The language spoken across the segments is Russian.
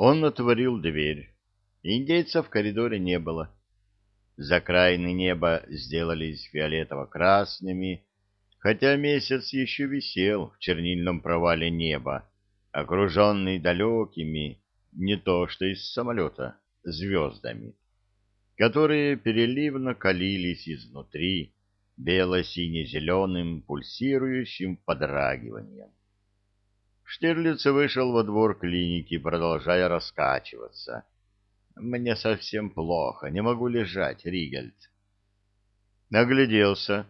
Он отворил дверь. Индейца в коридоре не было. Закраины неба сделались фиолетово-красными, хотя месяц еще висел в чернильном провале неба, окруженный далекими, не то что из самолета, звездами, которые переливно калились изнутри бело-сине-зеленым пульсирующим подрагиванием. Штирлиц вышел во двор клиники, продолжая раскачиваться. «Мне совсем плохо, не могу лежать, Ригельд». Нагляделся,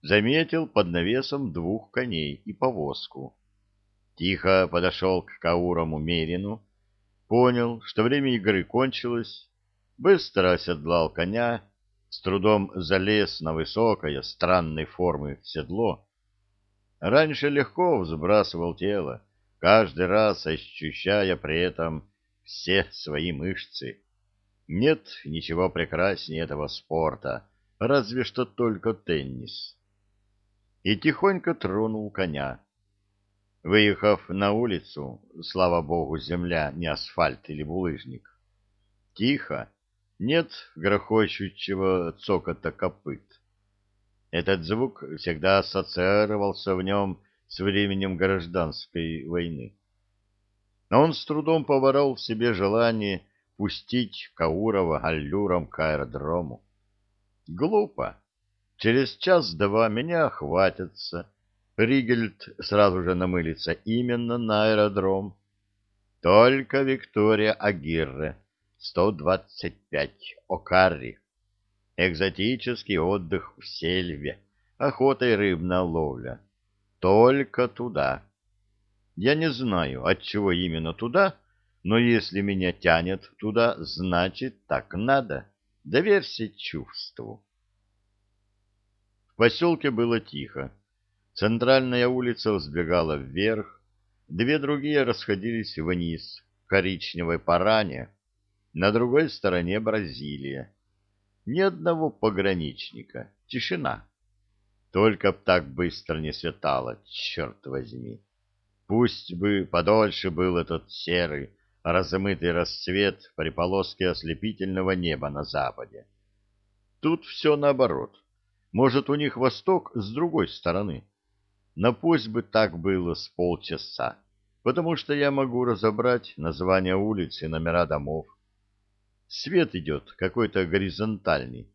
заметил под навесом двух коней и повозку. Тихо подошел к Каурому Мерину, понял, что время игры кончилось, быстро оседлал коня, с трудом залез на высокое, странной формы седло. Раньше легко взбрасывал тело, каждый раз ощущая при этом все свои мышцы. Нет ничего прекраснее этого спорта, разве что только теннис. И тихонько тронул коня. Выехав на улицу, слава богу, земля не асфальт или булыжник, тихо, нет грохочущего цокота копыт. Этот звук всегда ассоциировался в нем с временем гражданской войны. Но он с трудом поборол в себе желание пустить Каурова аллюром к аэродрому. Глупо. Через час-два меня охватятся, Ригельд сразу же намылится именно на аэродром. Только Виктория Агирре, 125, Окарри. Экзотический отдых в сельве, охота и рыбная ловля. Только туда. Я не знаю, от чего именно туда, но если меня тянет туда, значит, так надо. Доверься чувству. В поселке было тихо. Центральная улица взбегала вверх, две другие расходились вниз, коричневой паране, на другой стороне Бразилия. Ни одного пограничника, тишина. Только б так быстро не светало, черт возьми. Пусть бы подольше был этот серый, размытый расцвет при полоске ослепительного неба на западе. Тут все наоборот. Может, у них восток с другой стороны. Но пусть бы так было с полчаса, потому что я могу разобрать названия улиц и номера домов. Свет идет какой-то горизонтальный,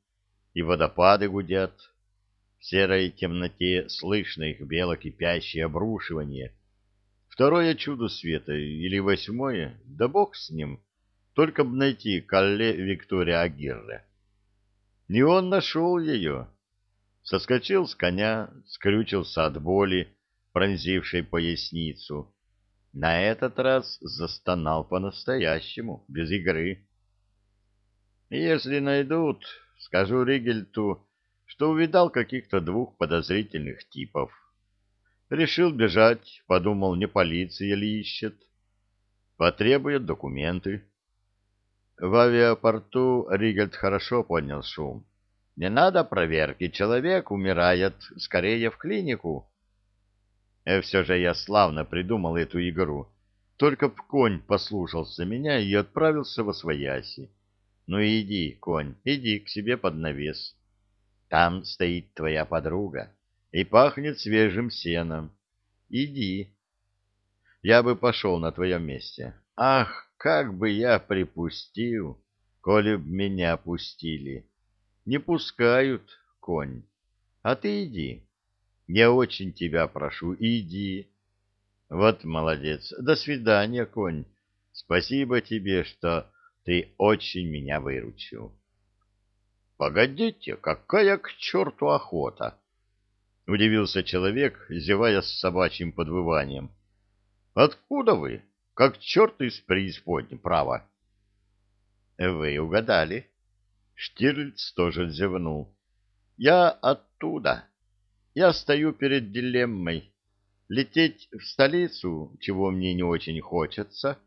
и водопады гудят. В серой темноте слышно их бело-кипящее обрушивание. Второе чудо света, или восьмое, да бог с ним, только б найти Калле Виктория Агирре. Не он нашел ее, соскочил с коня, скрючился от боли, пронзившей поясницу. На этот раз застонал по-настоящему, без игры. Если найдут, скажу Ригельту, что увидал каких-то двух подозрительных типов. Решил бежать, подумал, не полиция ли ищет. Потребует документы. В авиапорту Ригельт хорошо понял шум. Не надо проверки, человек умирает, скорее в клинику. И все же я славно придумал эту игру. Только б конь послушался меня и отправился во свояси. Ну иди, конь, иди к себе под навес. Там стоит твоя подруга и пахнет свежим сеном. Иди. Я бы пошел на твоем месте. Ах, как бы я припустил, коли б меня пустили. Не пускают, конь. А ты иди. Я очень тебя прошу, иди. Вот молодец. До свидания, конь. Спасибо тебе, что ты очень меня выручил. Погодите, какая к черту охота? Удивился человек, зевая с собачьим подвыванием. Откуда вы? Как черт из преисподней, право. Вы угадали. Штирлиц тоже зевнул. «Я оттуда. Я стою перед дилеммой. Лететь в столицу, чего мне не очень хочется,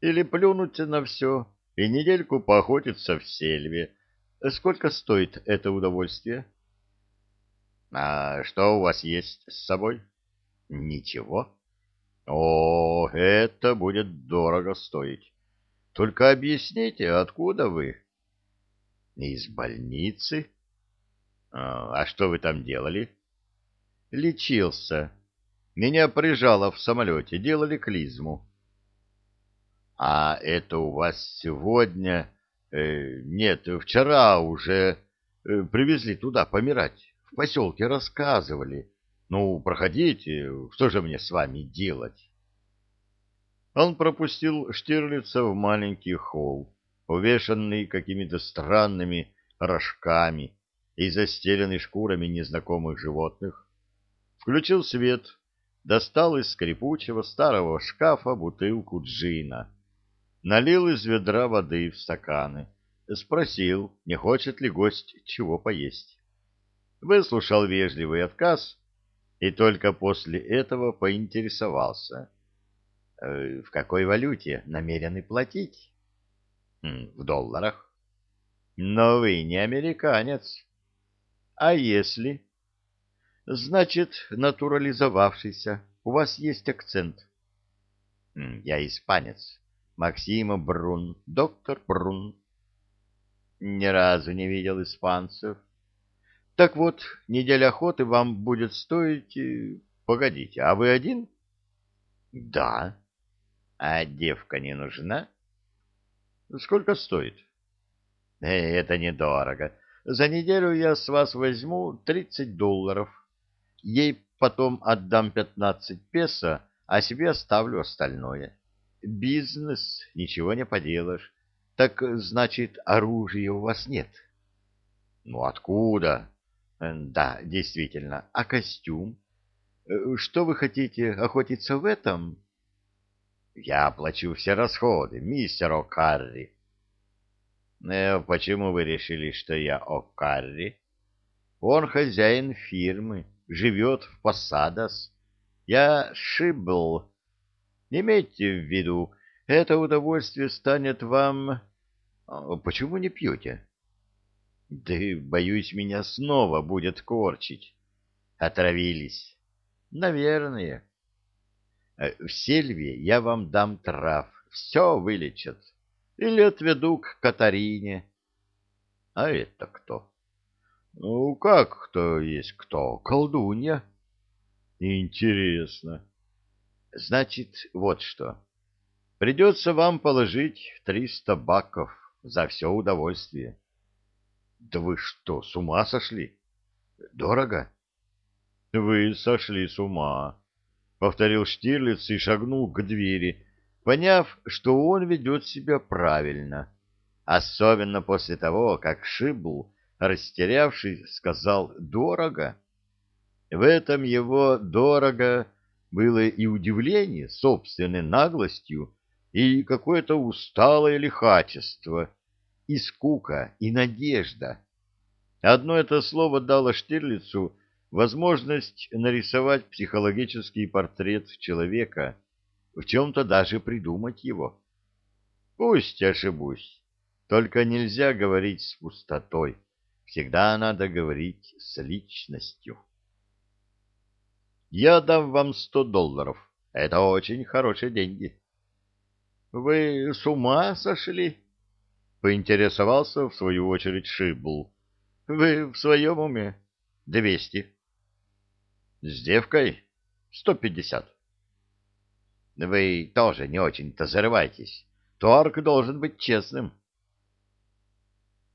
или плюнуть на все и недельку поохотиться в сельве. Сколько стоит это удовольствие?» «А что у вас есть с собой?» «Ничего». «О, это будет дорого стоить. Только объясните, откуда вы? Из больницы. А что вы там делали? Лечился. Меня прижало в самолете, делали клизму. А это у вас сегодня... Э, нет, вчера уже э, привезли туда помирать. В поселке рассказывали. Ну, проходите, что же мне с вами делать? Он пропустил Штирлица в маленький холл, увешанный какими-то странными рожками и застеленный шкурами незнакомых животных, включил свет, достал из скрипучего старого шкафа бутылку джина, налил из ведра воды в стаканы, спросил, не хочет ли гость чего поесть. Выслушал вежливый отказ и только после этого поинтересовался — Э, в какой валюте намерены платить? В долларах. Но вы не американец. А если? Значит, натурализовавшийся. У вас есть акцент. Я испанец. Максима Брун, доктор Брун. Ни разу не видел испанцев. Так вот, неделя охоты вам будет стоить... Э, погодите, а вы один? Да. А девка не нужна? Сколько стоит? Э, это недорого. За неделю я с вас возьму тридцать долларов. Ей потом отдам пятнадцать песо, а себе оставлю остальное. Бизнес, ничего не поделаешь. Так, значит, оружия у вас нет? Ну, откуда? Да, действительно. А костюм? Э, что вы хотите, охотиться в этом? Я оплачу все расходы, мистер О'Карри. Э, почему вы решили, что я О'Карри? Он хозяин фирмы, живет в Посадос. Я Шибл. Имейте в виду, это удовольствие станет вам... А, почему не пьете? Да, боюсь, меня снова будет корчить. Отравились. Наверное. Э, в сельве я вам дам трав, все вылечат. Или отведу к Катарине. А это кто? Ну, как кто есть кто? Колдунья. Интересно. Значит, вот что. Придется вам положить триста баков за все удовольствие. Да вы что, с ума сошли? Дорого? Вы сошли с ума. — повторил Штирлиц и шагнул к двери, поняв, что он ведет себя правильно, особенно после того, как Шибл, растерявший, сказал «дорого». В этом его «дорого» было и удивление собственной наглостью, и какое-то усталое лихачество, и скука, и надежда. Одно это слово дало Штирлицу возможность нарисовать психологический портрет человека, в чем-то даже придумать его. Пусть ошибусь, только нельзя говорить с пустотой, всегда надо говорить с личностью. Я дам вам сто долларов, это очень хорошие деньги. Вы с ума сошли? Поинтересовался в свою очередь Шибл. Вы в своем уме? Двести. С девкой? Сто пятьдесят. Вы тоже не очень-то зарывайтесь. Торг должен быть честным.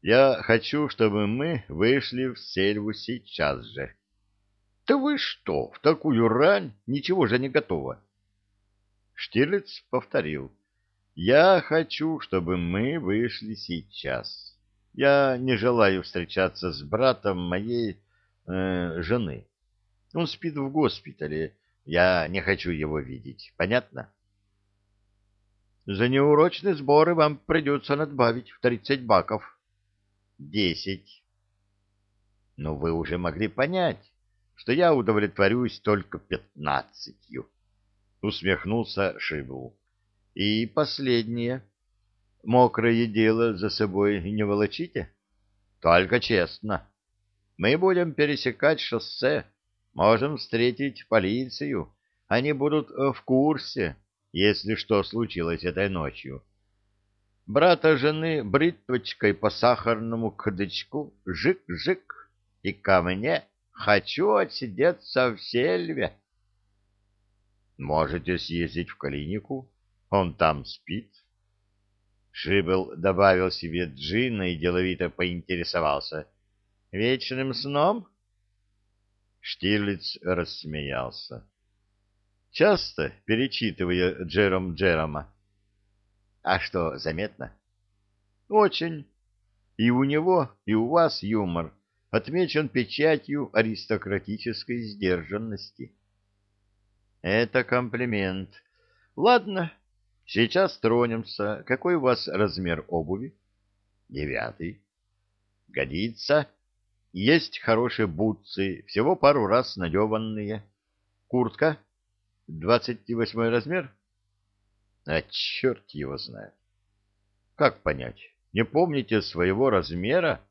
Я хочу, чтобы мы вышли в сельву сейчас же. Да вы что, в такую рань? Ничего же не готово. Штирлиц повторил. Я хочу, чтобы мы вышли сейчас. Я не желаю встречаться с братом моей э, жены. Он спит в госпитале. Я не хочу его видеть. Понятно? За неурочные сборы вам придется надбавить в тридцать баков. Десять. Но вы уже могли понять, что я удовлетворюсь только пятнадцатью. Усмехнулся Шибл. И последнее. Мокрое дело за собой не волочите? Только честно. Мы будем пересекать шоссе Можем встретить полицию. Они будут э, в курсе, если что случилось этой ночью. брата жены бритвочкой по сахарному кадычку, жик-жик, и ко мне хочу отсидеться в сельве. Можете съездить в клинику, он там спит. Шибл добавил себе джина и деловито поинтересовался. «Вечным сном?» Штирлиц рассмеялся. Часто перечитывая Джером Джерома. «А что, заметно?» «Очень. И у него, и у вас юмор отмечен печатью аристократической сдержанности». «Это комплимент. Ладно, Сейчас тронемся. Какой у вас размер обуви? Девятый. Годится. Есть хорошие бутсы, всего пару раз надеванные. Куртка? Двадцать восьмой размер? А черт его знает. Как понять? Не помните своего размера?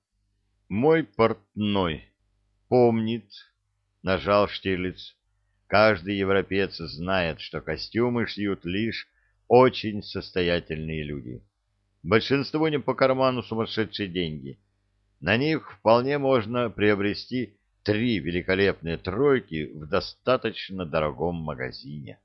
Мой портной. Помнит, нажал Штирлиц. Каждый европеец знает, что костюмы шьют лишь очень состоятельные люди. Большинство не по карману сумасшедшие деньги. На них вполне можно приобрести три великолепные тройки в достаточно дорогом магазине.